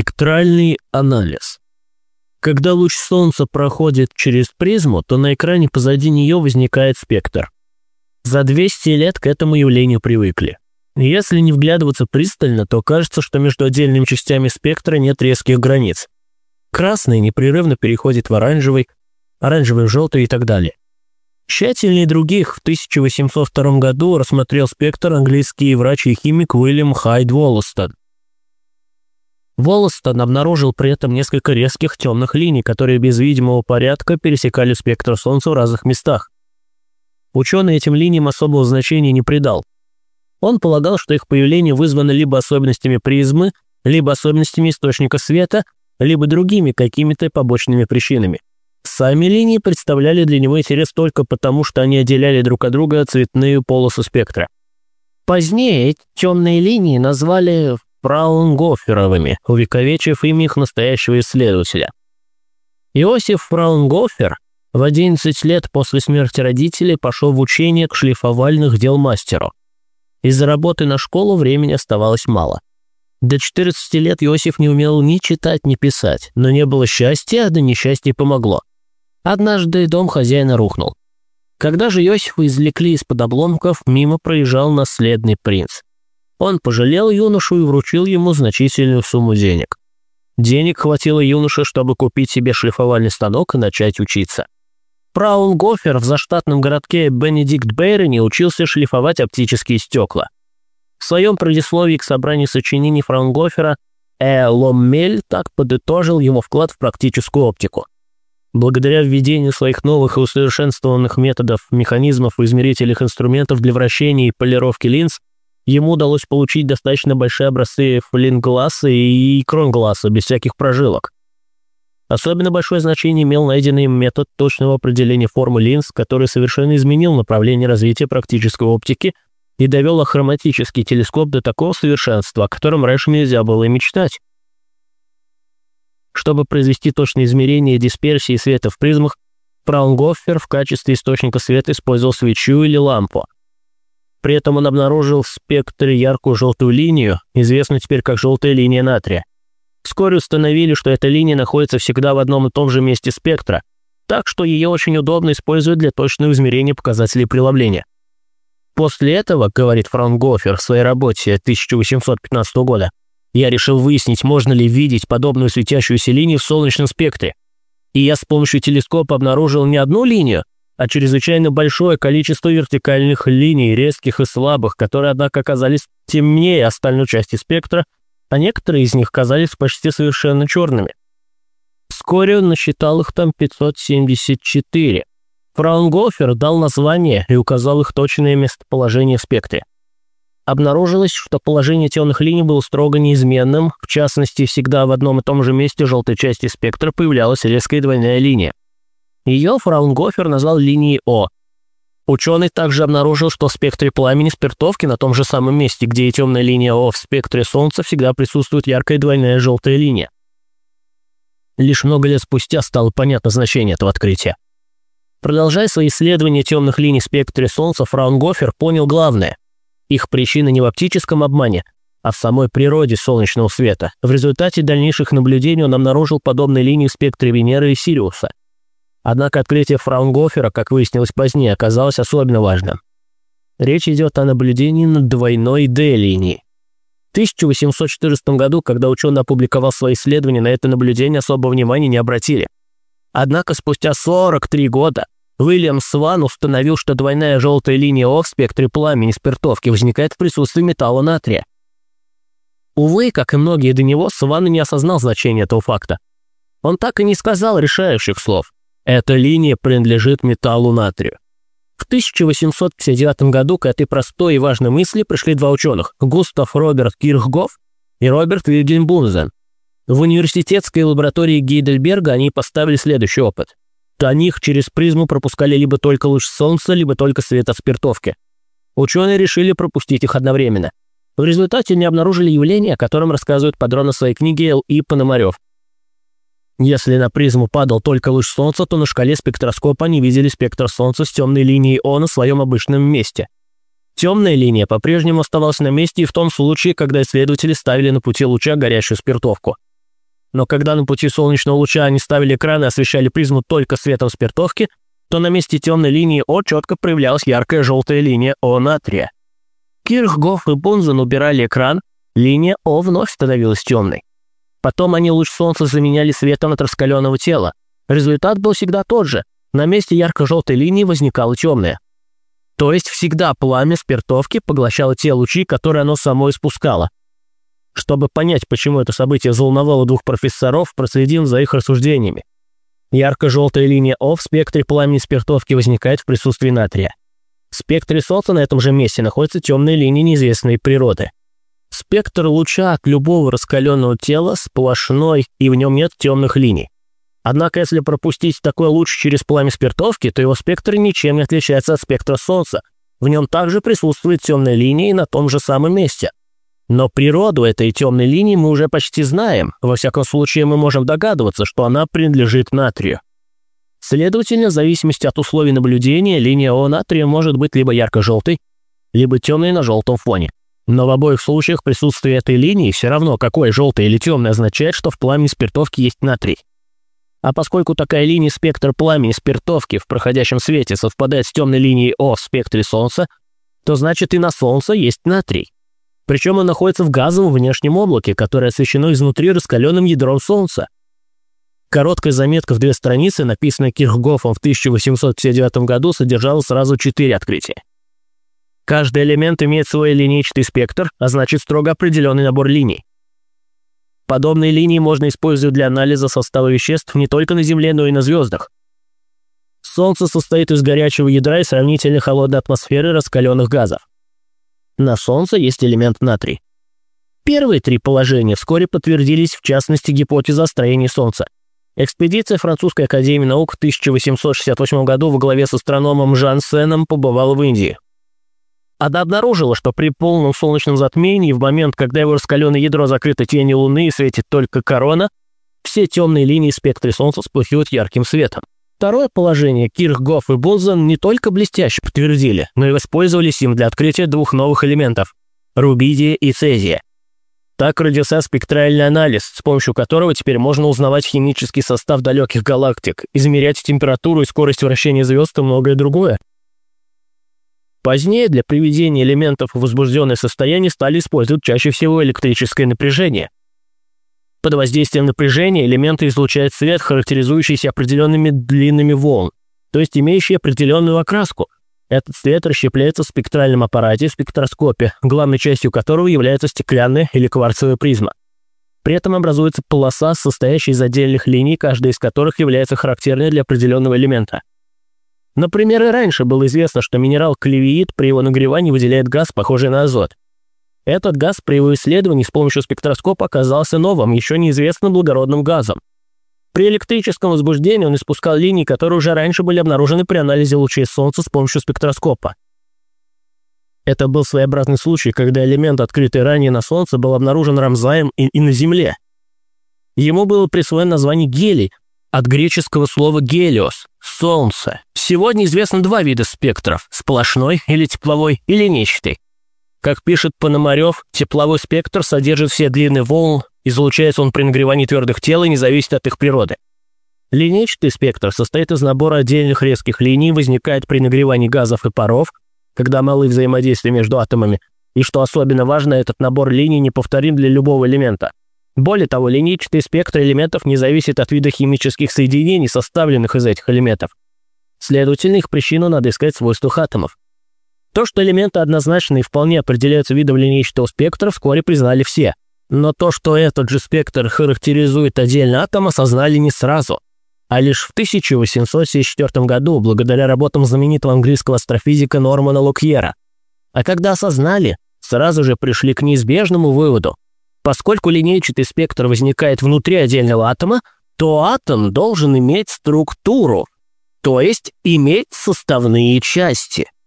Спектральный анализ. Когда луч Солнца проходит через призму, то на экране позади нее возникает спектр. За 200 лет к этому явлению привыкли. Если не вглядываться пристально, то кажется, что между отдельными частями спектра нет резких границ. Красный непрерывно переходит в оранжевый, оранжевый в желтый и так далее. Тщательнее других в 1802 году рассмотрел спектр английский врач и химик Уильям Хайд Воллостон. Волостон обнаружил при этом несколько резких темных линий, которые без видимого порядка пересекали спектр Солнца в разных местах. Ученый этим линиям особого значения не придал. Он полагал, что их появление вызвано либо особенностями призмы, либо особенностями источника света, либо другими какими-то побочными причинами. Сами линии представляли для него интерес только потому, что они отделяли друг от друга цветные полосы спектра. Позднее темные линии назвали Фраунгоферовыми, увековечив ими их настоящего исследователя. Иосиф Фраунгофер в 11 лет после смерти родителей пошел в учение к шлифовальных дел мастеру. Из-за работы на школу времени оставалось мало. До 14 лет Иосиф не умел ни читать, ни писать, но не было счастья, а до несчастья помогло. Однажды дом хозяина рухнул. Когда же Иосифа извлекли из-под обломков, мимо проезжал наследный принц. Он пожалел юношу и вручил ему значительную сумму денег. Денег хватило юноше, чтобы купить себе шлифовальный станок и начать учиться. Праун Гофер в заштатном городке Бенедикт Бейроне учился шлифовать оптические стекла. В своем предисловии к собранию сочинений Фраунгофера Э. Ломмель так подытожил его вклад в практическую оптику. Благодаря введению своих новых и усовершенствованных методов, механизмов и измерительных инструментов для вращения и полировки линз, ему удалось получить достаточно большие образцы флингласса и кронгласса без всяких прожилок. Особенно большое значение имел найденный метод точного определения формы линз, который совершенно изменил направление развития практической оптики и довел ахроматический телескоп до такого совершенства, о котором раньше нельзя было и мечтать. Чтобы произвести точное измерение дисперсии света в призмах, Праунгоффер в качестве источника света использовал свечу или лампу. При этом он обнаружил в спектре яркую желтую линию, известную теперь как желтая линия натрия. Вскоре установили, что эта линия находится всегда в одном и том же месте спектра, так что ее очень удобно использовать для точного измерения показателей преломления. После этого, говорит Фраунгофер в своей работе 1815 года, я решил выяснить, можно ли видеть подобную светящуюся линию в солнечном спектре. И я с помощью телескопа обнаружил не одну линию, а чрезвычайно большое количество вертикальных линий, резких и слабых, которые, однако, оказались темнее остальной части спектра, а некоторые из них казались почти совершенно черными. Вскоре он насчитал их там 574. Фраунгофер дал название и указал их точное местоположение в спектре. Обнаружилось, что положение темных линий было строго неизменным, в частности, всегда в одном и том же месте желтой части спектра появлялась резкая двойная линия. Ее Фраунгофер назвал линией О. Ученый также обнаружил, что в спектре пламени спиртовки на том же самом месте, где и темная линия О в спектре Солнца, всегда присутствует яркая двойная желтая линия. Лишь много лет спустя стало понятно значение этого открытия. Продолжая свои исследования темных линий в спектре Солнца, Фраунгофер понял главное. Их причина не в оптическом обмане, а в самой природе солнечного света. В результате дальнейших наблюдений он обнаружил подобные линии в спектре Венеры и Сириуса. Однако открытие Фраунгофера, как выяснилось позднее, оказалось особенно важным. Речь идет о наблюдении над двойной D-линией. В 1814 году, когда ученый опубликовал свои исследования, на это наблюдение особого внимания не обратили. Однако спустя 43 года Уильям Сван установил, что двойная желтая линия О в спектре пламени спиртовки возникает в присутствии металла натрия. Увы, как и многие до него, Сван не осознал значения этого факта. Он так и не сказал решающих слов. Эта линия принадлежит металлу натрию. В 1859 году к этой простой и важной мысли пришли два ученых – Густав Роберт Кирхгоф и Роберт Вильгельм Бунзен. В университетской лаборатории Гейдельберга они поставили следующий опыт. До них через призму пропускали либо только луч солнца, либо только свет от спиртовки. Ученые решили пропустить их одновременно. В результате они обнаружили явление, о котором рассказывает подробно в своей книге Л.И. Пономарев – если на призму падал только луч Солнца, то на шкале спектроскопа они видели спектр Солнца с темной линией О на своем обычном месте. Темная линия по-прежнему оставалась на месте и в том случае, когда исследователи ставили на пути луча горящую спиртовку. но когда на пути солнечного луча они ставили экран и освещали призму только светом спиртовки, то на месте темной линии О четко проявлялась яркая желтая линия О натрия. Кирх, Гофф и Бунзен убирали экран, линия О вновь становилась темной. Потом они луч солнца заменяли светом от раскаленного тела. Результат был всегда тот же. На месте ярко-желтой линии возникала темная. То есть всегда пламя спиртовки поглощало те лучи, которые оно само испускало. Чтобы понять, почему это событие взволновало двух профессоров, проследим за их рассуждениями. Ярко-желтая линия О в спектре пламени спиртовки возникает в присутствии натрия. В спектре Солнца на этом же месте находится темная линия неизвестной природы. Спектр луча от любого раскаленного тела сплошной, и в нем нет темных линий. Однако, если пропустить такой луч через пламя спиртовки, то его спектр ничем не отличается от спектра Солнца. В нем также присутствует темная линия и на том же самом месте. Но природу этой темной линии мы уже почти знаем. Во всяком случае, мы можем догадываться, что она принадлежит натрию. Следовательно, в зависимости от условий наблюдения, линия О натрия может быть либо ярко-желтой, либо темной на желтом фоне. Но в обоих случаях присутствие этой линии все равно, какой желтый или темный, означает, что в пламени спиртовки есть натрий. А поскольку такая линия спектра пламени спиртовки в проходящем свете совпадает с темной линией О в спектре Солнца, то значит и на Солнце есть натрий. Причем он находится в газовом внешнем облаке, которое освещено изнутри раскаленным ядром Солнца. Короткая заметка в две страницы, написанная Кирхгофом в 1859 году, содержала сразу четыре открытия. Каждый элемент имеет свой линейчатый спектр, а значит строго определенный набор линий. Подобные линии можно использовать для анализа состава веществ не только на Земле, но и на звездах. Солнце состоит из горячего ядра и сравнительно холодной атмосферы раскаленных газов. На Солнце есть элемент натрий. Первые три положения вскоре подтвердились, в частности, гипотеза о строении Солнца. Экспедиция Французской академии наук в 1868 году во главе с астрономом Жан Сеном побывала в Индии. Она обнаружила, что при полном солнечном затмении, в момент, когда его раскаленное ядро закрыто тенью Луны и светит только корона, все темные линии спектра Солнца вспыхивают ярким светом. Второе положение Кирх, Гофф и Болзен не только блестяще подтвердили, но и воспользовались им для открытия двух новых элементов – рубидия и цезия. Так родился спектральный анализ, с помощью которого теперь можно узнавать химический состав далеких галактик, измерять температуру и скорость вращения звезд и многое другое. Позднее для приведения элементов в возбужденное состояние стали использовать чаще всего электрическое напряжение – под воздействием напряжения элементы излучают свет, характеризующийся определенными длинными волн, то есть имеющий определенную окраску. Этот свет расщепляется в спектральном аппарате спектроскопе, главной частью которого является стеклянная или кварцевая призма. При этом образуется полоса, состоящая из отдельных линий, каждая из которых является характерной для определенного элемента. Например, и раньше было известно, что минерал клевиит при его нагревании выделяет газ, похожий на азот. Этот газ при его исследовании с помощью спектроскопа оказался новым, еще неизвестным благородным газом. При электрическом возбуждении он испускал линии, которые уже раньше были обнаружены при анализе лучей Солнца с помощью спектроскопа. Это был своеобразный случай, когда элемент, открытый ранее на Солнце, был обнаружен Рамзаем и, и на Земле. Ему было присвоено название гелий, от греческого слова «гелиос» – «солнце». Сегодня известно два вида спектров – сплошной или тепловой, или нечистый. Как пишет Пономарев, тепловой спектр содержит все длины волн, излучается он при нагревании твердых тел и не зависит от их природы. Линейчатый спектр состоит из набора отдельных резких линий, возникает при нагревании газов и паров, когда малы взаимодействия между атомами, и что особенно важно, этот набор линий неповторим для любого элемента. Более того, линейчатый спектр элементов не зависит от вида химических соединений, составленных из этих элементов. Следовательно, их причину надо искать в свойствах атомов. То, что элементы однозначно и вполне определяются видом линейчатого спектра, вскоре признали все. Но то, что этот же спектр характеризует отдельный атом, осознали не сразу. А лишь в 1874 году, благодаря работам знаменитого английского астрофизика Нормана Локьера. А когда осознали, сразу же пришли к неизбежному выводу. Поскольку линейчатый спектр возникает внутри отдельного атома, то атом должен иметь структуру, то есть иметь составные части –